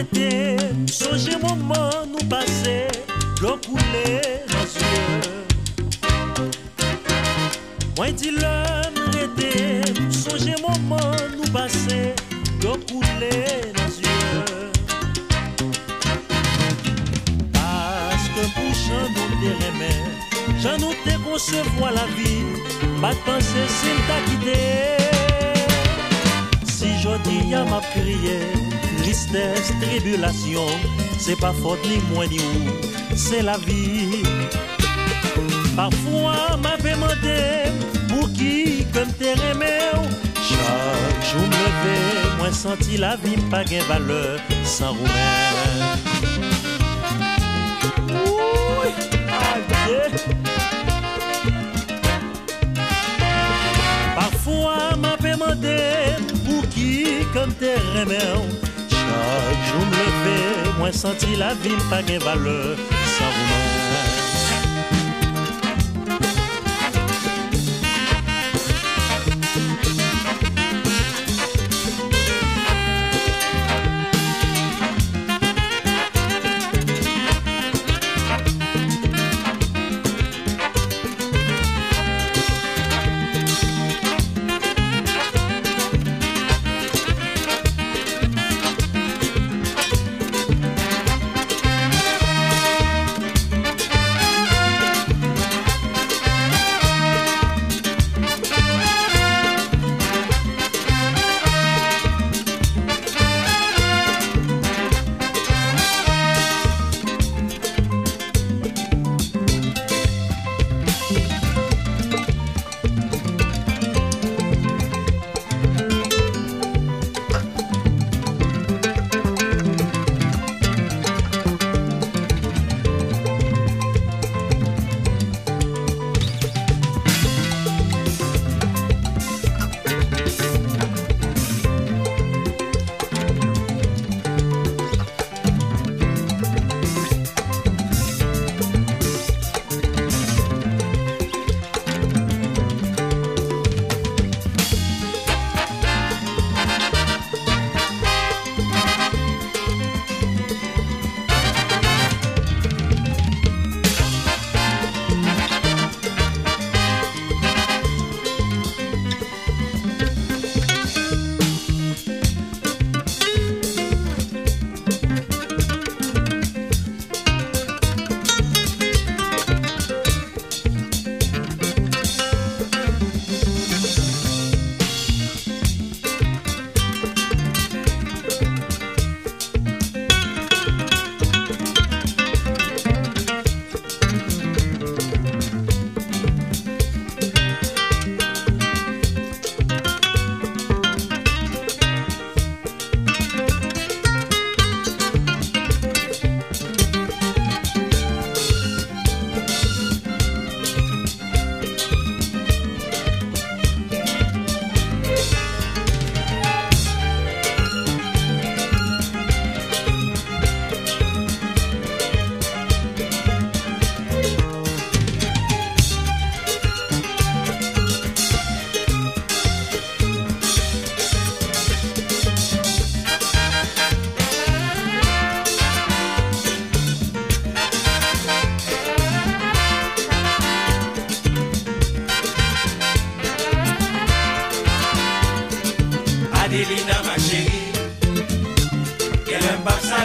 arete Soje mouman nou pase Blok ou le razye Mwen di lèm rete Soje mouman nou pase Blok ou le razye Paske pou chan nou te Chan nou te konsevo la vi Mat panse sil ta kite Si jodi ya ma priye tristesse, tribulation, c'est pas faute ni moi ni ou, c'est la vie. Parfois m'a demandé pour qui comme t'es aimé Chaque jour me moi senti la vie pas gain valeur sans roumain. Oui. Parfois m'a demandé pour qui comme t'es aimé Jour me lever, moi senti la vie pas gain valeur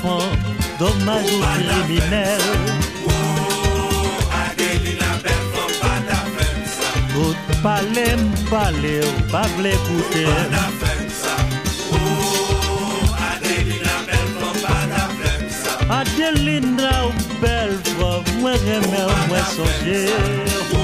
Femme, dommage ou criminel. Adelina belle femme, pas ta femme ça, Tout parler, m'parler, ou pas vle Adelina. Adelina ou ou